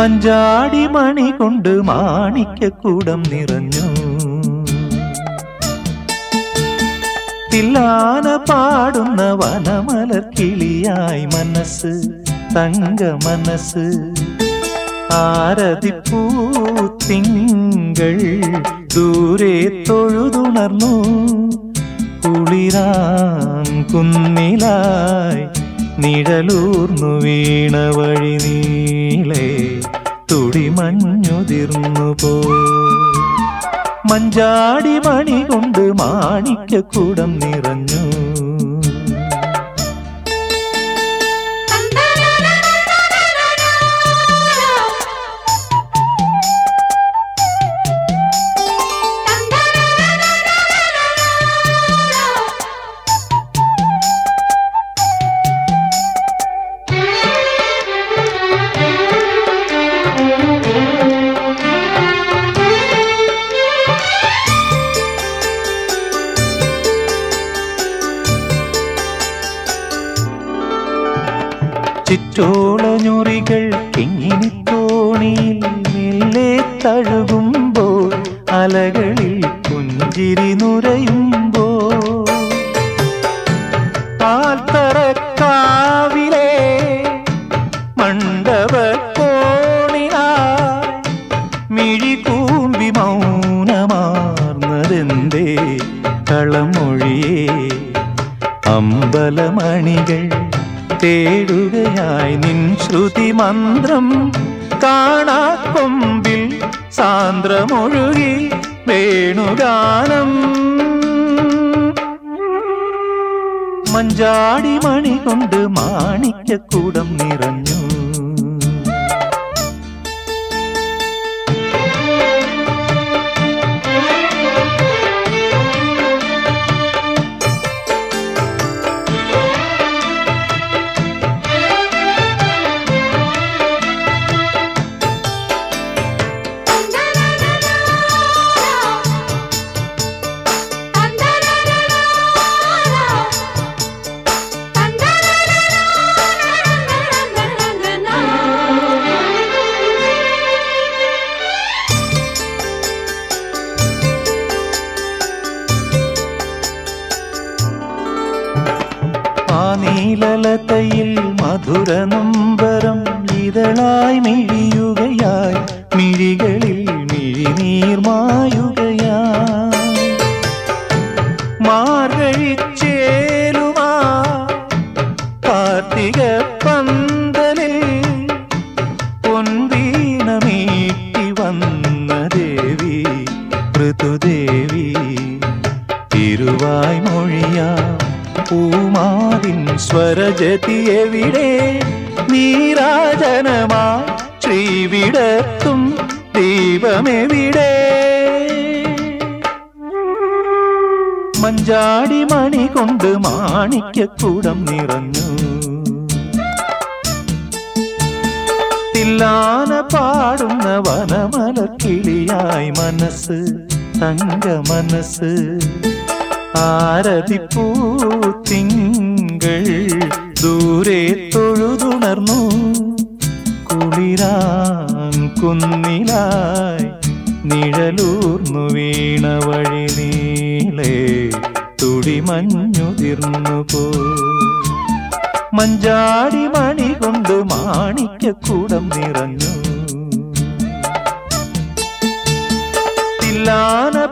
മഞ്ചാടി മണി കൊണ്ട് മാണിക്കൂടം നിറഞ്ഞു. തില്ലാന പാടുന്ന വനമലർ കിളിയായി മനസ്സ് തങ്ക മനസ്സ്. ആരതിപ്പൂ തിങ്കൾ ദൂരെ തൊഴുതുണർന്നു. കുളിരാം കുന്നിലായി നിഴലൂർന്നു വീണ വഴി നീളെ. തുടിമഞ്ഞുതിർന്നു പോ മഞ്ചാടി മണി കൊണ്ട് മാണിക്കക്കൂടം നിറഞ്ഞു. ചുറ്റോളഞ്ഞുറികൾ കിങ്ങിണി തോണിയിൽ മെല്ലെ തഴുകുമ്പോൾ അലകളിൽ പുഞ്ചിരി നുരയുമ്പോൾ പാൽത്തറക്കാവിലെ മണ്ഡപ കോണിനാ മിഴി കൂമ്പി മൗനമാർന്നതെന്തേ കളമൊഴിയേ അമ്പലമണികൾ തേടുകയായി നിൻ ശ്രുതി മന്ത്രം. കാണാക്കൊമ്പിൽ സാന്ദ്രമൊഴുകി വേണുഗാനം. മഞ്ചാടി മണി കൊണ്ട് മാണിക്യക്കൂടം നിറഞ്ഞു. നീലലതയിൽ മധുര നൊമ്പരം ഇതളായി മിഴിയുകയായി. മിഴികളിൽ മിഴിനീർമായുകയായി മാർഗഴിച്ചേലുമാ കാർത്തിക പന്തലിൽ പൊൻവീണമീട്ടി വന്ന ദേവി ഋതുദേവി സ്വരജതി എവിടെ? നീരാജനമാ ശ്രീവിടത്തും ദൈവമെവിടെ? മഞ്ചാടി മണി കൊണ്ട് മാണിക്യക്കൂടം നിറഞ്ഞു. തില്ലാന പാടുന്ന വനമല കിളിയായി മനസ്സ് തങ്ക മനസ്സ് ആരതിപ്പൂ തിങ്കൾ ദൂരെ തൊഴുതുണർന്നു. കുളിരാം കുന്നിലായി നിഴലൂർന്നു വീണ വഴി നീളെ തുടിമഞ്ഞുതിർന്നു പോ. മഞ്ചാടി മണി കൊണ്ട് മാണിക്യക്കൂടം നിറഞ്ഞു. തില്ലാന